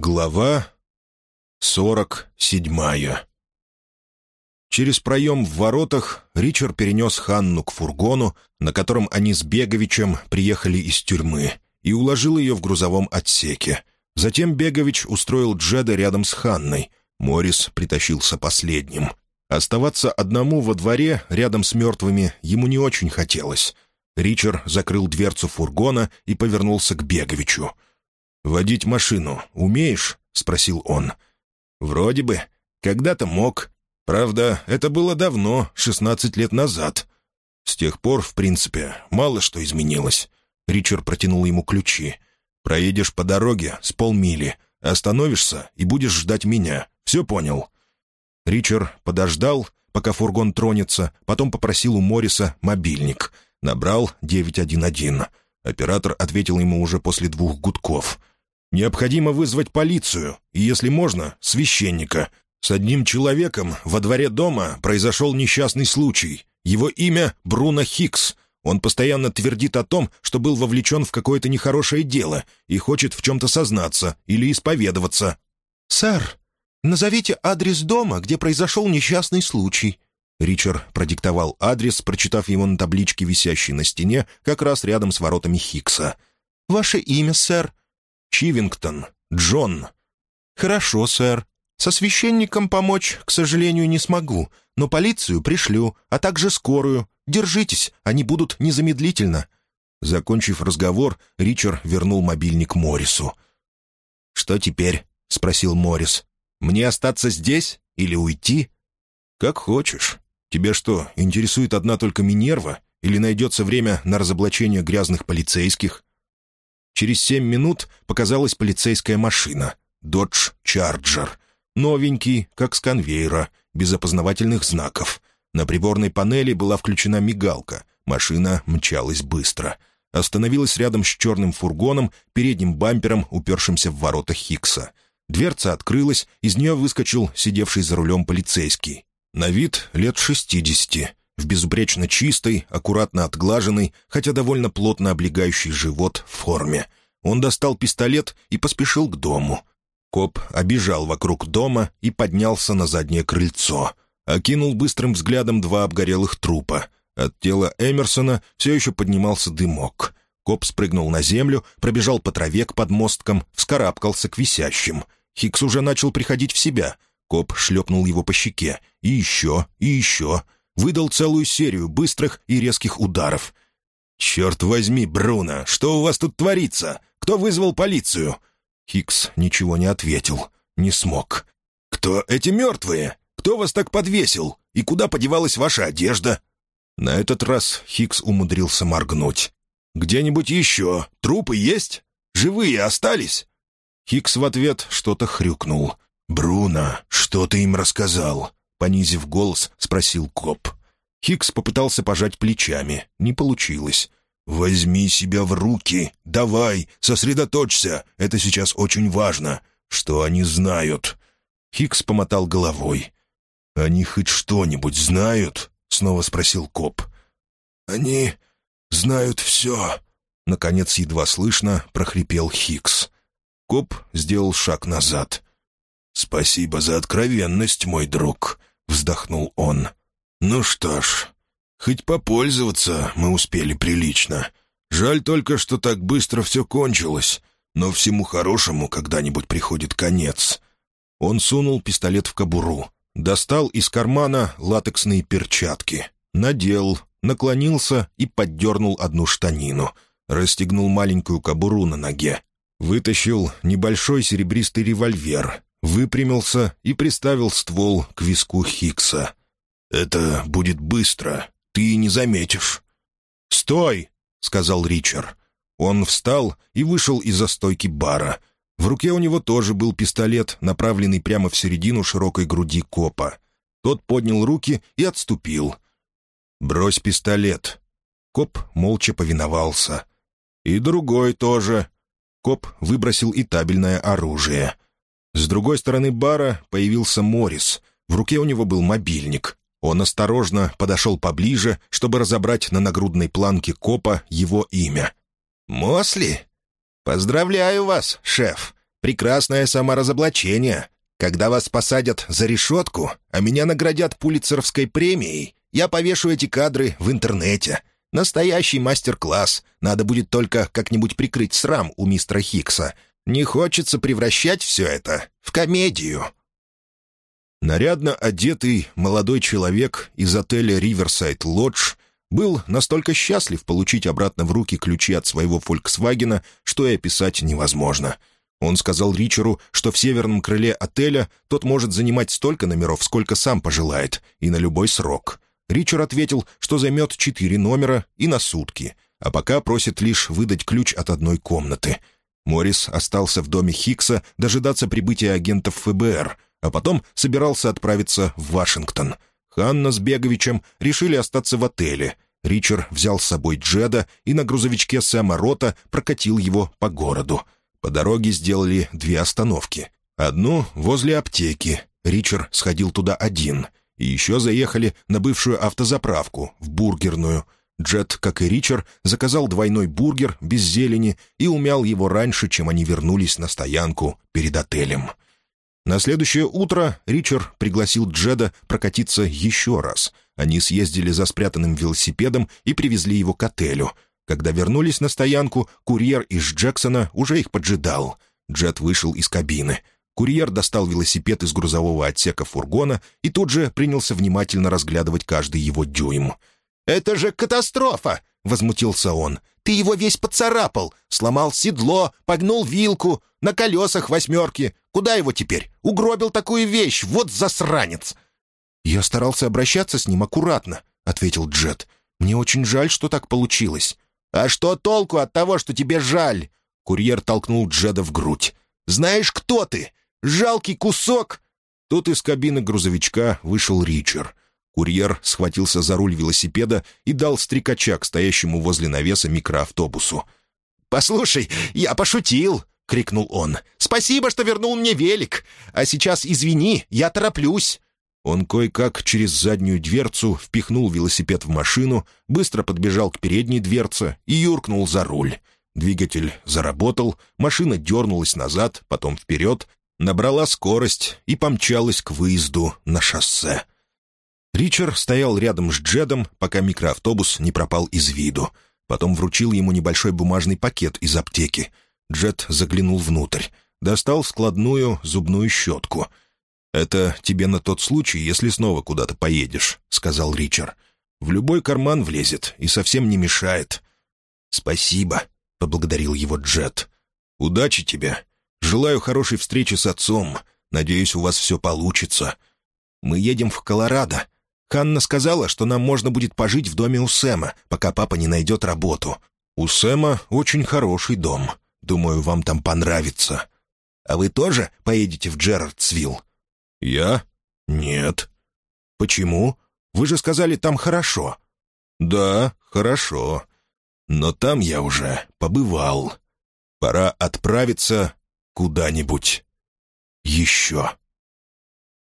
Глава сорок седьмая Через проем в воротах Ричард перенес Ханну к фургону, на котором они с Беговичем приехали из тюрьмы, и уложил ее в грузовом отсеке. Затем Бегович устроил Джеда рядом с Ханной. Морис притащился последним. Оставаться одному во дворе, рядом с мертвыми, ему не очень хотелось. Ричард закрыл дверцу фургона и повернулся к Беговичу — «Водить машину умеешь?» — спросил он. «Вроде бы. Когда-то мог. Правда, это было давно, шестнадцать лет назад. С тех пор, в принципе, мало что изменилось». Ричард протянул ему ключи. «Проедешь по дороге с полмили, остановишься и будешь ждать меня. Все понял?» Ричард подождал, пока фургон тронется, потом попросил у Морриса мобильник. Набрал 911. Оператор ответил ему уже после двух гудков. «Необходимо вызвать полицию, и, если можно, священника. С одним человеком во дворе дома произошел несчастный случай. Его имя Бруно Хикс. Он постоянно твердит о том, что был вовлечен в какое-то нехорошее дело и хочет в чем-то сознаться или исповедоваться». «Сэр, назовите адрес дома, где произошел несчастный случай», Ричард продиктовал адрес, прочитав его на табличке, висящей на стене, как раз рядом с воротами Хикса. «Ваше имя, сэр?» «Чивингтон. Джон». «Хорошо, сэр. Со священником помочь, к сожалению, не смогу, но полицию пришлю, а также скорую. Держитесь, они будут незамедлительно». Закончив разговор, Ричард вернул мобильник Моррису. «Что теперь?» — спросил Моррис. «Мне остаться здесь или уйти?» «Как хочешь. Тебя что, интересует одна только Минерва? Или найдется время на разоблачение грязных полицейских?» Через семь минут показалась полицейская машина. «Додж Чарджер». Новенький, как с конвейера, без опознавательных знаков. На приборной панели была включена мигалка. Машина мчалась быстро. Остановилась рядом с черным фургоном, передним бампером, упершимся в ворота Хикса. Дверца открылась, из нее выскочил сидевший за рулем полицейский. На вид лет шестидесяти, в безупречно чистой, аккуратно отглаженной, хотя довольно плотно облегающей живот форме. Он достал пистолет и поспешил к дому. Коп обежал вокруг дома и поднялся на заднее крыльцо. Окинул быстрым взглядом два обгорелых трупа. От тела Эмерсона все еще поднимался дымок. Коп спрыгнул на землю, пробежал по траве к подмосткам, вскарабкался к висящим. Хикс уже начал приходить в себя — Коп шлепнул его по щеке. И еще, и еще. Выдал целую серию быстрых и резких ударов. «Черт возьми, Бруно, что у вас тут творится? Кто вызвал полицию?» Хикс ничего не ответил. Не смог. «Кто эти мертвые? Кто вас так подвесил? И куда подевалась ваша одежда?» На этот раз Хикс умудрился моргнуть. «Где-нибудь еще? Трупы есть? Живые остались?» Хикс в ответ что-то хрюкнул. «Бруно, что ты им рассказал?» Понизив голос, спросил коп. Хикс попытался пожать плечами. Не получилось. «Возьми себя в руки. Давай, сосредоточься. Это сейчас очень важно. Что они знают?» Хикс помотал головой. «Они хоть что-нибудь знают?» — снова спросил коп. «Они знают все», — наконец едва слышно прохрипел Хикс. Коп сделал шаг назад. «Спасибо за откровенность, мой друг», — вздохнул он. «Ну что ж, хоть попользоваться мы успели прилично. Жаль только, что так быстро все кончилось, но всему хорошему когда-нибудь приходит конец». Он сунул пистолет в кобуру, достал из кармана латексные перчатки, надел, наклонился и поддернул одну штанину, расстегнул маленькую кобуру на ноге, вытащил небольшой серебристый револьвер выпрямился и приставил ствол к виску Хикса. «Это будет быстро, ты не заметишь». «Стой!» — сказал Ричард. Он встал и вышел из-за стойки бара. В руке у него тоже был пистолет, направленный прямо в середину широкой груди копа. Тот поднял руки и отступил. «Брось пистолет». Коп молча повиновался. «И другой тоже». Коп выбросил и табельное оружие — с другой стороны бара появился Морис. В руке у него был мобильник. Он осторожно подошел поближе, чтобы разобрать на нагрудной планке копа его имя. «Мосли? Поздравляю вас, шеф. прекрасное саморазоблачение. Когда вас посадят за решетку, а меня наградят Пулитцеровской премией, я повешу эти кадры в интернете. Настоящий мастер-класс. Надо будет только как-нибудь прикрыть срам у мистера Хикса. Не хочется превращать все это в комедию». Нарядно одетый молодой человек из отеля «Риверсайд Лодж» был настолько счастлив получить обратно в руки ключи от своего «Фольксвагена», что и описать невозможно. Он сказал Ричеру, что в северном крыле отеля тот может занимать столько номеров, сколько сам пожелает, и на любой срок. Ричард ответил, что займет четыре номера и на сутки, а пока просит лишь выдать ключ от одной комнаты. Моррис остался в доме Хикса дожидаться прибытия агентов ФБР, а потом собирался отправиться в Вашингтон. Ханна с Беговичем решили остаться в отеле. Ричард взял с собой Джеда и на грузовичке Сэма Рота прокатил его по городу. По дороге сделали две остановки. Одну возле аптеки. Ричард сходил туда один — и еще заехали на бывшую автозаправку, в бургерную. Джет, как и Ричард, заказал двойной бургер без зелени и умял его раньше, чем они вернулись на стоянку перед отелем. На следующее утро Ричард пригласил Джеда прокатиться еще раз. Они съездили за спрятанным велосипедом и привезли его к отелю. Когда вернулись на стоянку, курьер из Джексона уже их поджидал. Джет вышел из кабины — Курьер достал велосипед из грузового отсека фургона и тут же принялся внимательно разглядывать каждый его дюйм. «Это же катастрофа!» — возмутился он. «Ты его весь поцарапал, сломал седло, погнул вилку, на колесах восьмерки. Куда его теперь? Угробил такую вещь, вот засранец!» «Я старался обращаться с ним аккуратно», — ответил Джет. «Мне очень жаль, что так получилось». «А что толку от того, что тебе жаль?» Курьер толкнул Джеда в грудь. «Знаешь, кто ты? Жалкий кусок!» Тут из кабины грузовичка вышел Ричард. Курьер схватился за руль велосипеда и дал стрекача к стоящему возле навеса микроавтобусу. «Послушай, я пошутил!» — крикнул он. «Спасибо, что вернул мне велик! А сейчас, извини, я тороплюсь!» Он кое-как через заднюю дверцу впихнул велосипед в машину, быстро подбежал к передней дверце и юркнул за руль. Двигатель заработал, машина дернулась назад, потом вперед, набрала скорость и помчалась к выезду на шоссе. Ричард стоял рядом с Джедом, пока микроавтобус не пропал из виду. Потом вручил ему небольшой бумажный пакет из аптеки. Джед заглянул внутрь. Достал складную зубную щетку. «Это тебе на тот случай, если снова куда-то поедешь», — сказал Ричард. «В любой карман влезет и совсем не мешает». «Спасибо», — поблагодарил его Джет. «Удачи тебе Желаю хорошей встречи с отцом. Надеюсь, у вас все получится. Мы едем в Колорадо. Ханна сказала, что нам можно будет пожить в доме у Сэма, пока папа не найдет работу. У Сэма очень хороший дом. Думаю, вам там понравится. А вы тоже поедете в Джерардсвилл? Я? Нет. Почему? Вы же сказали, там хорошо. Да, хорошо. Но там я уже побывал. Пора отправиться куда-нибудь еще.